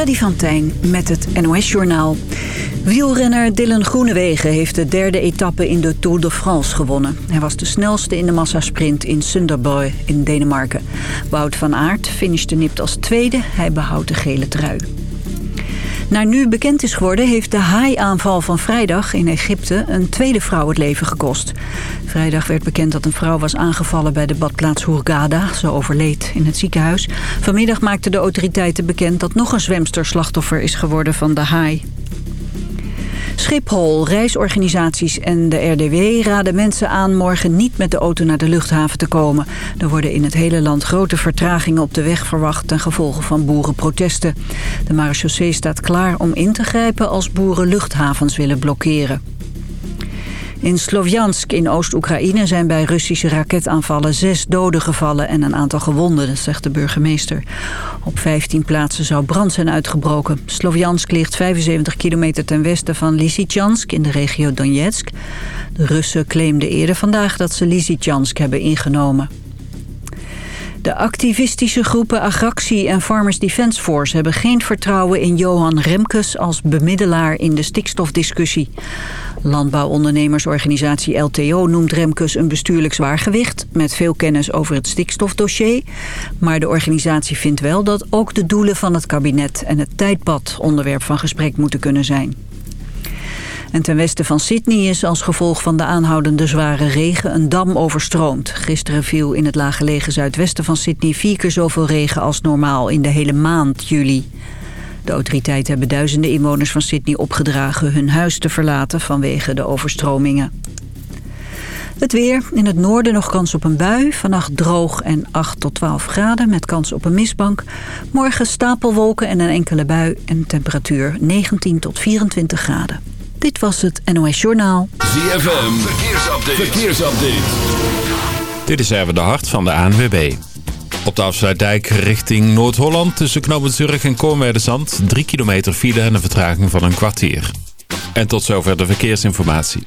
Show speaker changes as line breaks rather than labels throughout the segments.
Freddy van Tijn met het NOS-journaal. Wielrenner Dylan Groenewegen heeft de derde etappe in de Tour de France gewonnen. Hij was de snelste in de massasprint in Sunderborg in Denemarken. Wout van Aert finishte nipt als tweede. Hij behoudt de gele trui. Naar nu bekend is geworden heeft de haai-aanval van vrijdag in Egypte een tweede vrouw het leven gekost. Vrijdag werd bekend dat een vrouw was aangevallen bij de badplaats Hurghada. Ze overleed in het ziekenhuis. Vanmiddag maakten de autoriteiten bekend dat nog een zwemster slachtoffer is geworden van de haai. Schiphol, reisorganisaties en de RDW raden mensen aan morgen niet met de auto naar de luchthaven te komen. Er worden in het hele land grote vertragingen op de weg verwacht ten gevolge van boerenprotesten. De marechaussee staat klaar om in te grijpen als boeren luchthavens willen blokkeren. In Slovjansk in Oost-Oekraïne zijn bij Russische raketaanvallen zes doden gevallen en een aantal gewonden, zegt de burgemeester. Op 15 plaatsen zou brand zijn uitgebroken. Slovjansk ligt 75 kilometer ten westen van Lysychansk in de regio Donetsk. De Russen claimden eerder vandaag dat ze Lysychansk hebben ingenomen. De activistische groepen Agractie en Farmers Defence Force hebben geen vertrouwen in Johan Remkes als bemiddelaar in de stikstofdiscussie. Landbouwondernemersorganisatie LTO noemt Remkes een bestuurlijk zwaargewicht... met veel kennis over het stikstofdossier. Maar de organisatie vindt wel dat ook de doelen van het kabinet... en het tijdpad onderwerp van gesprek moeten kunnen zijn. En ten westen van Sydney is als gevolg van de aanhoudende zware regen een dam overstroomd. Gisteren viel in het laaggelegen zuidwesten van Sydney vier keer zoveel regen als normaal in de hele maand juli. De autoriteiten hebben duizenden inwoners van Sydney opgedragen hun huis te verlaten vanwege de overstromingen. Het weer. In het noorden nog kans op een bui. Vannacht droog en 8 tot 12 graden met kans op een mistbank. Morgen stapelwolken en een enkele bui en temperatuur 19 tot 24 graden. Dit was het NOS Journaal.
ZFM. Verkeersupdate. Verkeersupdate. Dit is even de hart van de ANWB. Op de afsluitdijk richting Noord-Holland tussen Knoopend en Koornwerderzand. 3 kilometer file en een vertraging van een kwartier. En tot zover de verkeersinformatie.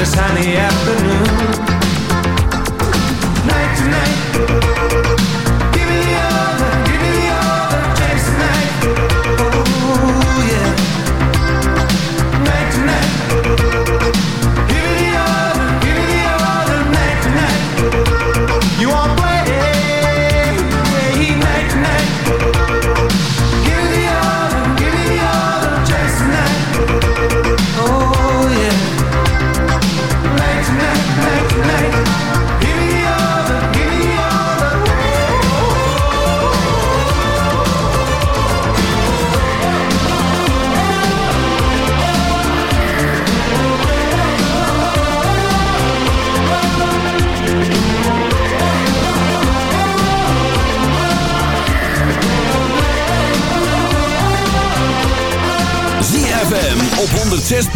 This Honey at the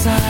side.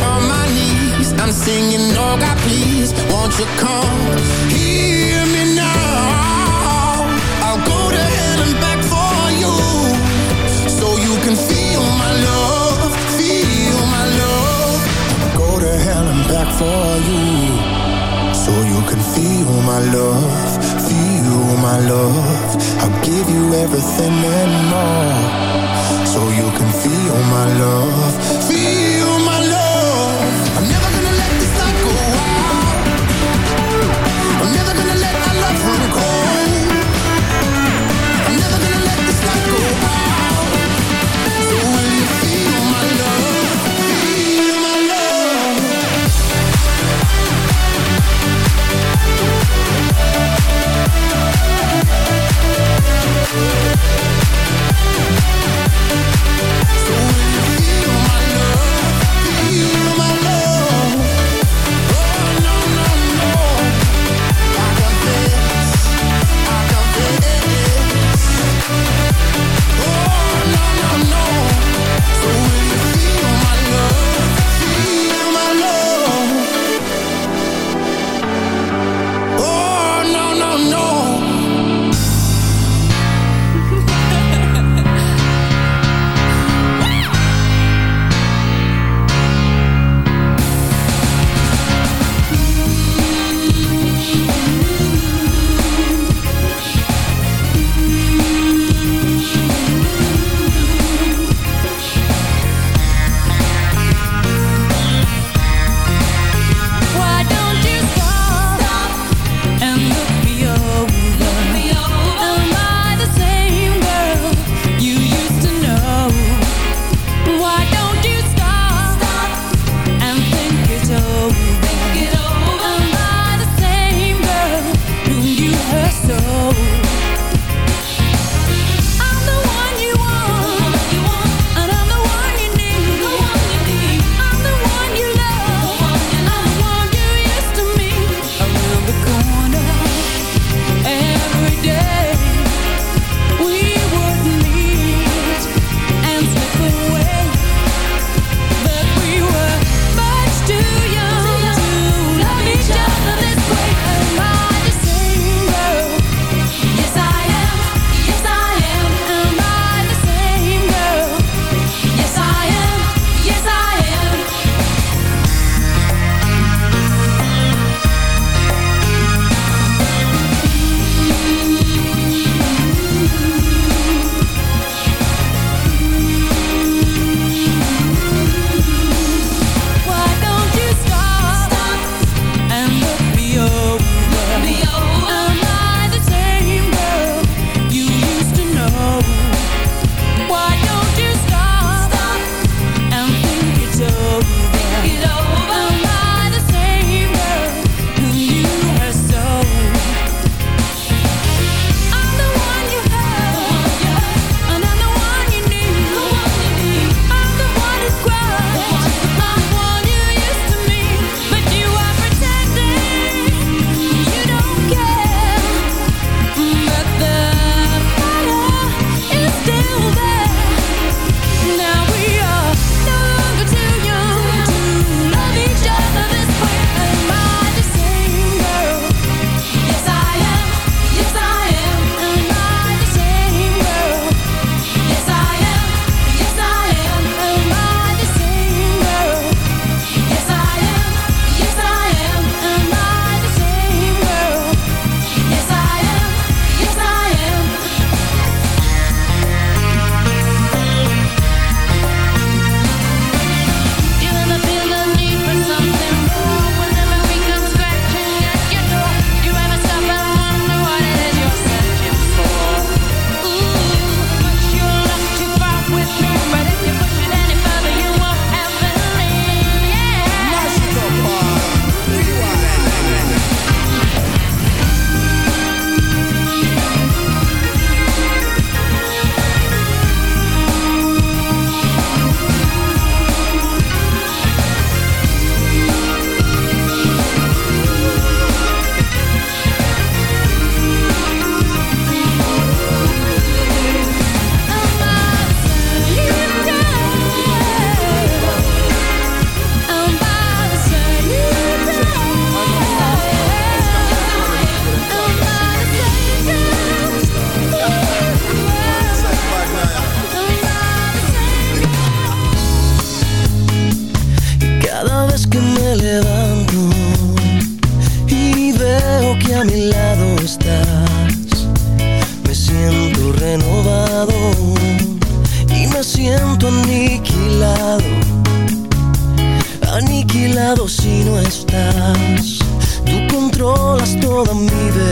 on my knees. I'm singing, oh God, please Won't you come? Hear me now. I'll go to hell and back for you So you can feel my love Feel my love.
I'll go to hell and back for you So you can feel my love Feel my love. I'll give you everything and more So you can feel my love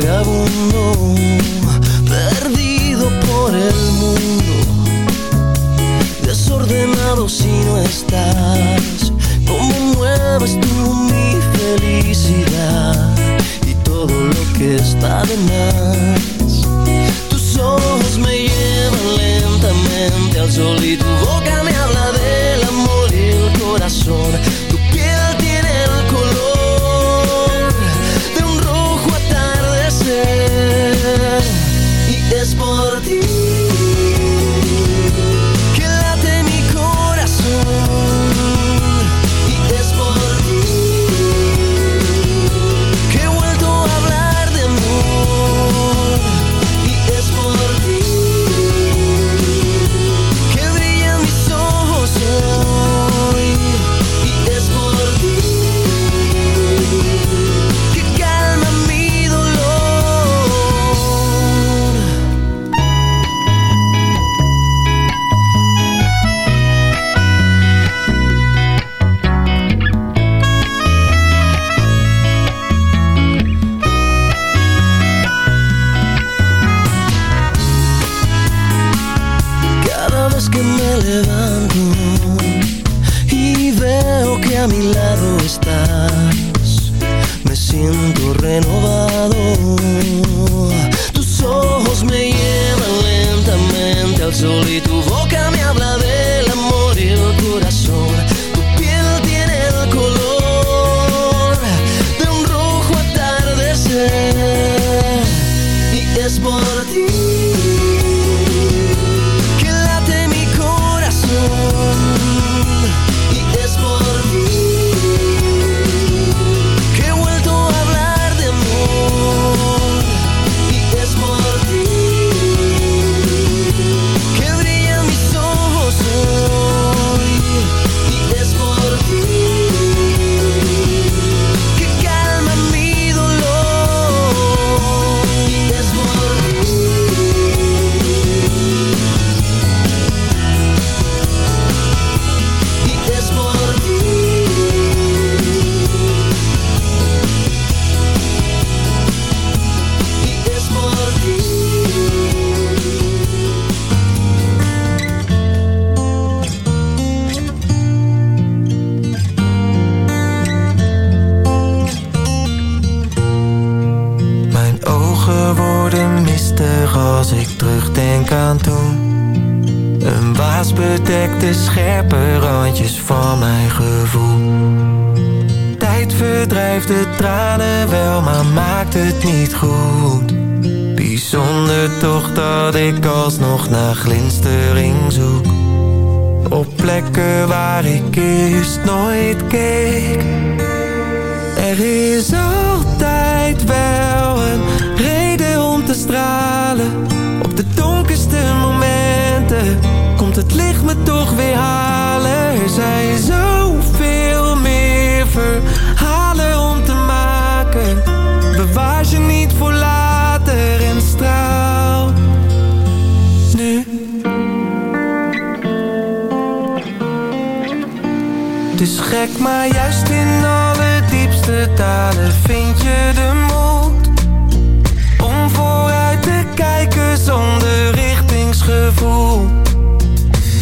Vagabundo perdido por el mundo. Desordenado si no estás cómo mueves tú mi felicidad y todo lo que está de más tus ojos me llevan lentamente al sol y tu boca me habla del amor y el corazón
als ik terugdenk aan toen. Een waas bedekt de scherpe randjes van mijn gevoel. Tijd verdrijft de tranen wel, maar maakt het niet goed. Bijzonder toch dat ik alsnog naar glinstering zoek. Op plekken waar ik eerst nooit keek. Er is altijd wel een reden om te stralen komt het licht me toch weer halen. Er zijn zoveel meer verhalen om te maken. Bewaar ze niet voor later en straal nu. Dus gek, maar juist in alle diepste talen vind je de gevoel.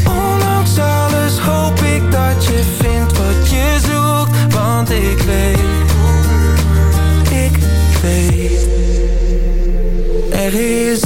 Ondanks alles hoop ik dat je vindt wat je zoekt Want ik weet, ik weet Er is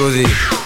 così.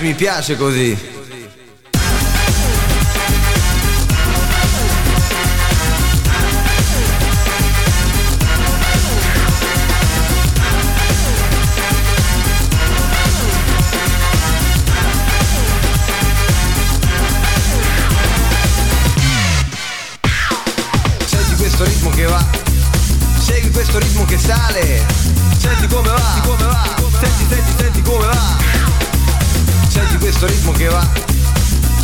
mi piace così.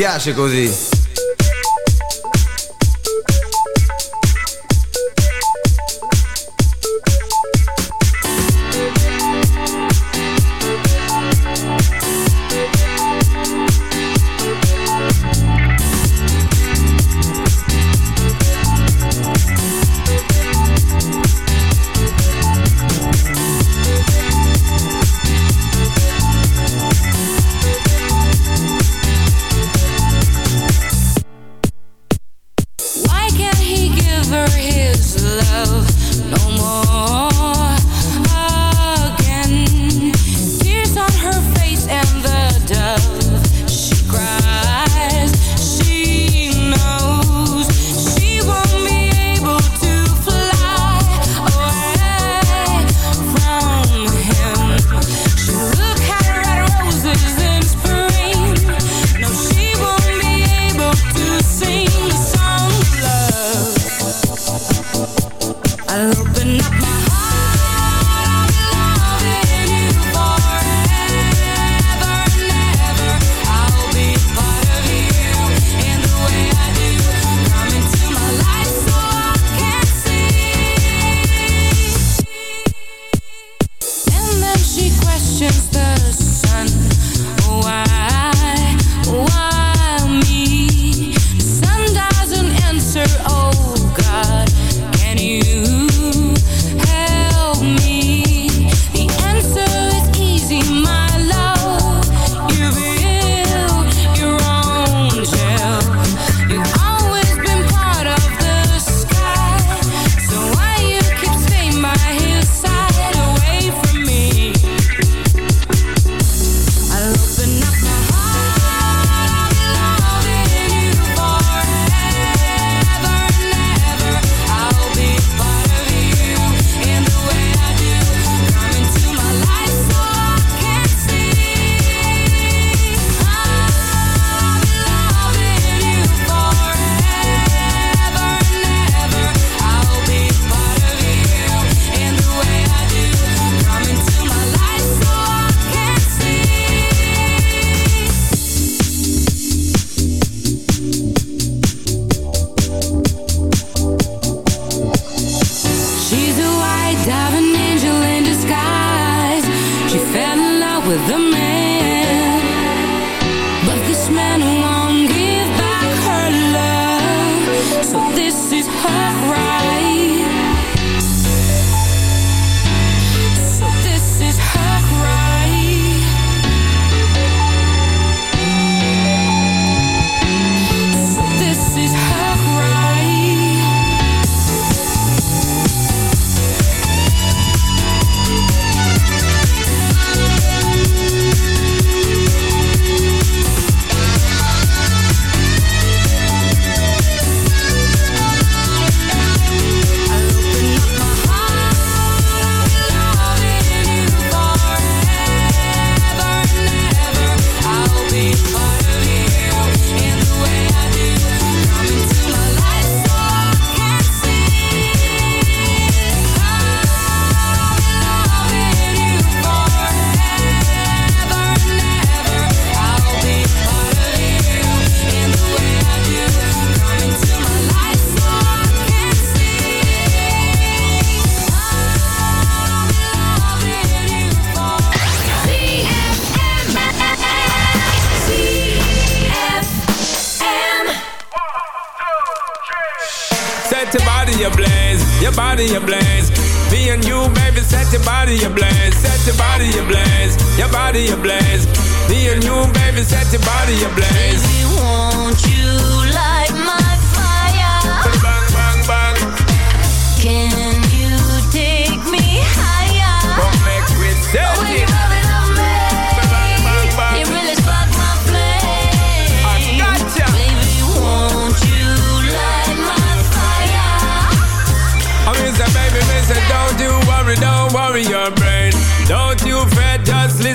piace così.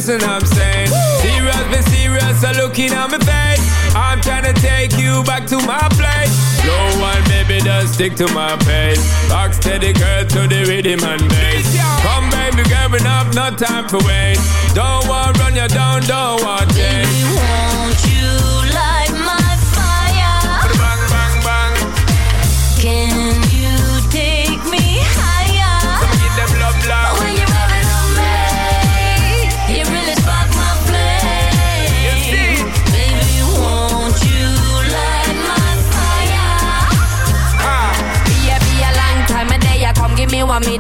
Listen, I'm saying. Serious, be serious, so looking at me face. I'm trying to take you back to my place. No one, baby, just stick to my pace. Rock steady, girl, to the rhythm and bass. Come, baby, girl, enough, no time for wait. Don't want run you down, don't want change.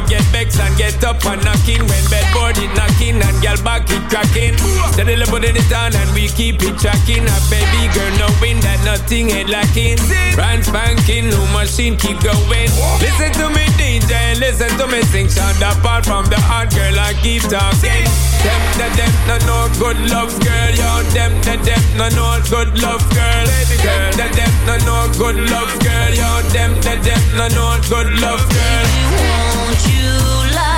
the get vexed and get up and knocking. When bedboard it knocking and girl back it cracking. Steadily putting it on and we keep it tracking. A baby girl knowing that nothing ain't lacking. Brand spanking, new machine keep going. Listen to me DJ, listen to me sing. Sound apart from the hot girl I keep talking. Them, the them, no no good love girl. Yo, them, the them, no no good love girl. Girl, them, them, no no good love girl. Yo, them, the them, no no good love girl. Don't
you lie?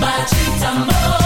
Bachita mo.